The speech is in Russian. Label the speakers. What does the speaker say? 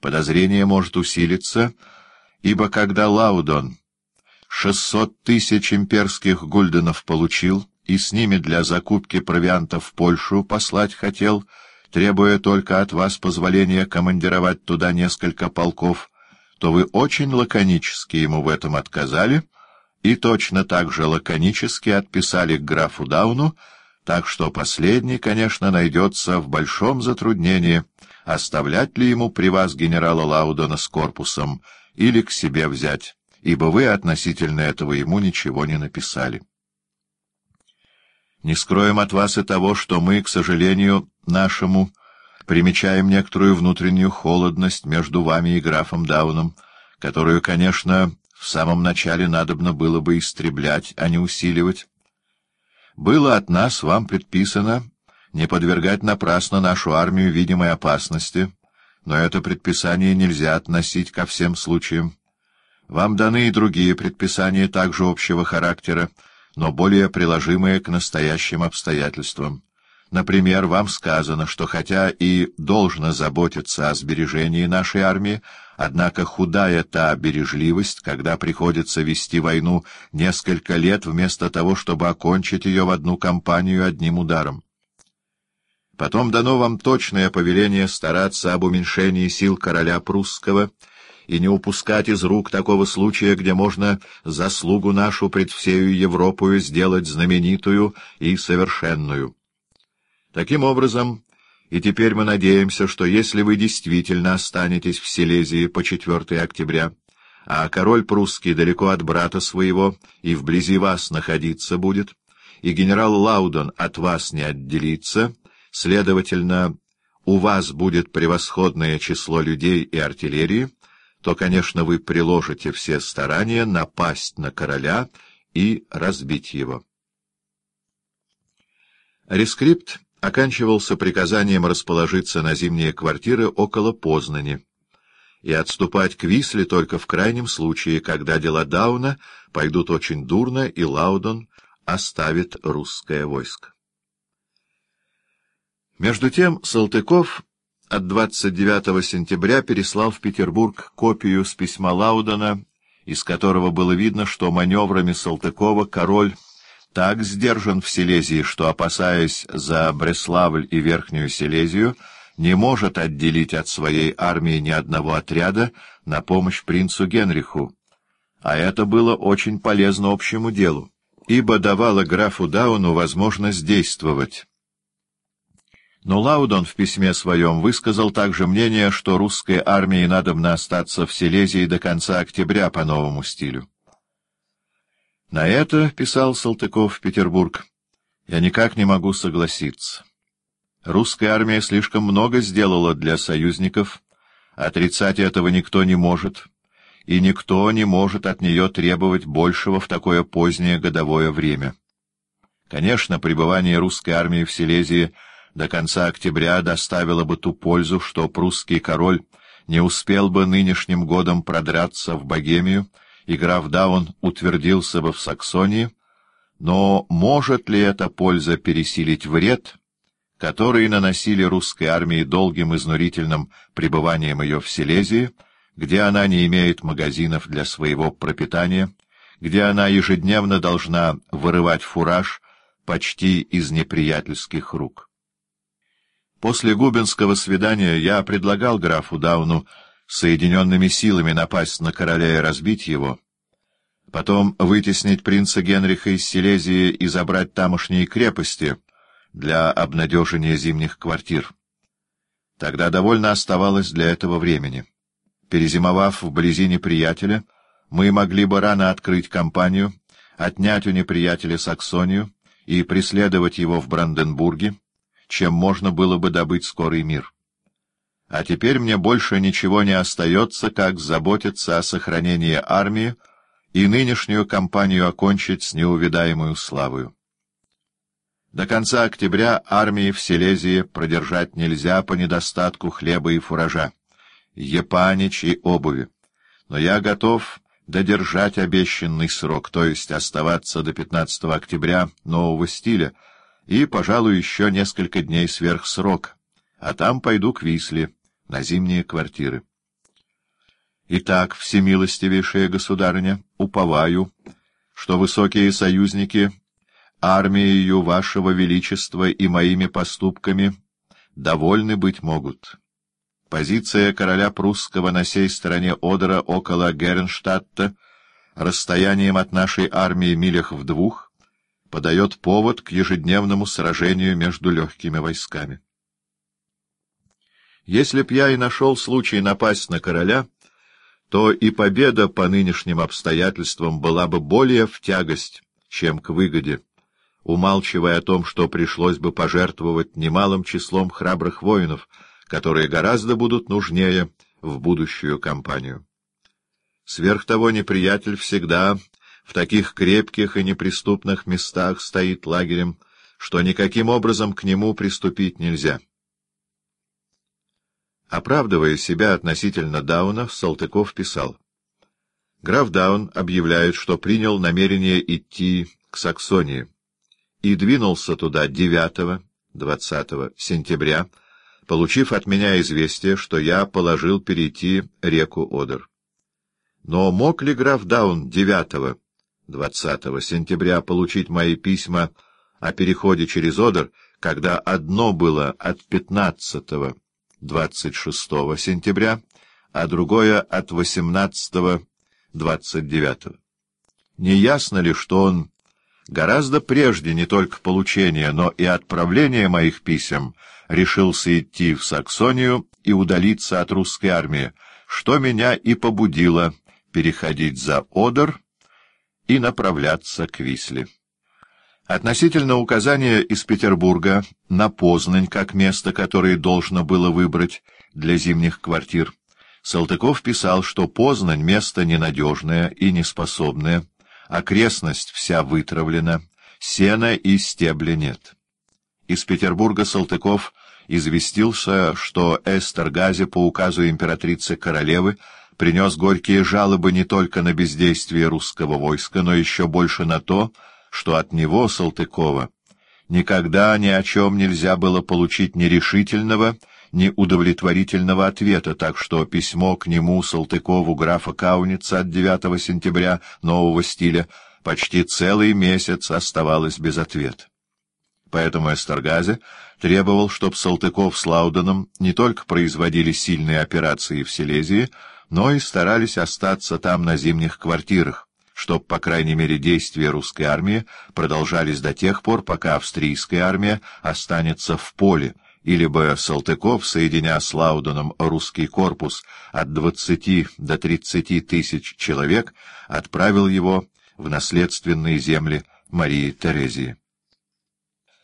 Speaker 1: Подозрение может усилиться, ибо когда Лаудон шестьсот тысяч имперских гульденов получил и с ними для закупки провианта в Польшу послать хотел, требуя только от вас позволения командировать туда несколько полков, то вы очень лаконически ему в этом отказали и точно так же лаконически отписали к графу Дауну, так что последний, конечно, найдется в большом затруднении, оставлять ли ему при вас генерала Лаудона с корпусом или к себе взять, ибо вы относительно этого ему ничего не написали. Не скроем от вас и того, что мы, к сожалению, нашему, примечаем некоторую внутреннюю холодность между вами и графом Дауном, которую, конечно, в самом начале надобно было бы истреблять, а не усиливать. Было от нас вам предписано не подвергать напрасно нашу армию видимой опасности, но это предписание нельзя относить ко всем случаям. Вам даны и другие предписания также общего характера, но более приложимые к настоящим обстоятельствам. Например, вам сказано, что хотя и должно заботиться о сбережении нашей армии, однако худая та бережливость, когда приходится вести войну несколько лет вместо того, чтобы окончить ее в одну кампанию одним ударом. Потом дано вам точное повеление стараться об уменьшении сил короля прусского и не упускать из рук такого случая, где можно заслугу нашу пред всею Европою сделать знаменитую и совершенную. Таким образом, и теперь мы надеемся, что если вы действительно останетесь в Силезии по 4 октября, а король прусский далеко от брата своего и вблизи вас находиться будет, и генерал Лаудон от вас не отделится, следовательно, у вас будет превосходное число людей и артиллерии, то, конечно, вы приложите все старания напасть на короля и разбить его. Рескрипт оканчивался приказанием расположиться на зимние квартиры около Познани и отступать к Висле только в крайнем случае, когда дела Дауна пойдут очень дурно и Лаудон оставит русское войско. Между тем Салтыков от 29 сентября переслал в Петербург копию с письма Лаудона, из которого было видно, что маневрами Салтыкова король так сдержан в Силезии, что, опасаясь за Бреславль и Верхнюю Силезию, не может отделить от своей армии ни одного отряда на помощь принцу Генриху. А это было очень полезно общему делу, ибо давало графу Дауну возможность действовать. Но Лаудон в письме своем высказал также мнение, что русской армии надобно остаться в Силезии до конца октября по новому стилю. На это, — писал Салтыков в Петербург, — я никак не могу согласиться. Русская армия слишком много сделала для союзников, отрицать этого никто не может, и никто не может от нее требовать большего в такое позднее годовое время. Конечно, пребывание русской армии в Силезии до конца октября доставило бы ту пользу, что прусский король не успел бы нынешним годом продраться в Богемию, и граф Даун утвердился бы в Саксонии, но может ли эта польза пересилить вред, который наносили русской армии долгим изнурительным пребыванием ее в Силезии, где она не имеет магазинов для своего пропитания, где она ежедневно должна вырывать фураж почти из неприятельских рук. После губинского свидания я предлагал графу Дауну соединенными силами напасть на короля и разбить его, потом вытеснить принца Генриха из Силезии и забрать тамошние крепости для обнадежения зимних квартир. Тогда довольно оставалось для этого времени. Перезимовав вблизи неприятеля, мы могли бы рано открыть кампанию, отнять у неприятеля Саксонию и преследовать его в Бранденбурге, чем можно было бы добыть скорый мир. А теперь мне больше ничего не остается, как заботиться о сохранении армии и нынешнюю кампанию окончить с неувидаемую славою. До конца октября армии в Силезии продержать нельзя по недостатку хлеба и фуража, епанич и обуви, но я готов додержать обещанный срок, то есть оставаться до 15 октября нового стиля и, пожалуй, еще несколько дней сверх срока, а там пойду к Висле на зимние квартиры. Итак, всемилостивейшая государыня, уповаю, что высокие союзники, армией вашего величества и моими поступками довольны быть могут. Позиция короля прусского на сей стороне Одера около Гернштадта, расстоянием от нашей армии милях в двух, подает повод к ежедневному сражению между легкими войсками. Если б я и нашел случай напасть на короля, то и победа по нынешним обстоятельствам была бы более в тягость, чем к выгоде, умалчивая о том, что пришлось бы пожертвовать немалым числом храбрых воинов, которые гораздо будут нужнее в будущую кампанию. Сверх того, неприятель всегда в таких крепких и неприступных местах стоит лагерем, что никаким образом к нему приступить нельзя. Оправдывая себя относительно Дауна, Салтыков писал. Граф Даун объявляет, что принял намерение идти к Саксонии и двинулся туда 9-20 сентября, получив от меня известие, что я положил перейти реку Одер. Но мог ли граф Даун 9-20 сентября получить мои письма о переходе через Одер, когда одно было от 15 26 сентября, а другое от 18-29. Не ясно ли, что он гораздо прежде не только получения, но и отправления моих писем решился идти в Саксонию и удалиться от русской армии, что меня и побудило переходить за Одер и направляться к Висле. Относительно указания из Петербурга на Познань как место, которое должно было выбрать для зимних квартир, Салтыков писал, что Познань — место ненадежное и неспособное, окрестность вся вытравлена, сена и стебля нет. Из Петербурга Салтыков известился, что Эстергази по указу императрицы-королевы принес горькие жалобы не только на бездействие русского войска, но еще больше на то, что от него, Салтыкова, никогда ни о чем нельзя было получить ни решительного, ни удовлетворительного ответа, так что письмо к нему, Салтыкову, графа Кауница от 9 сентября нового стиля, почти целый месяц оставалось без ответа. Поэтому Эстергазе требовал, чтобы Салтыков с Лауденом не только производили сильные операции в Силезии, но и старались остаться там на зимних квартирах, чтоб, по крайней мере, действия русской армии продолжались до тех пор, пока австрийская армия останется в поле, или бы Салтыков, соединя с Лауденом русский корпус от двадцати до тридцати тысяч человек, отправил его в наследственные земли Марии Терезии.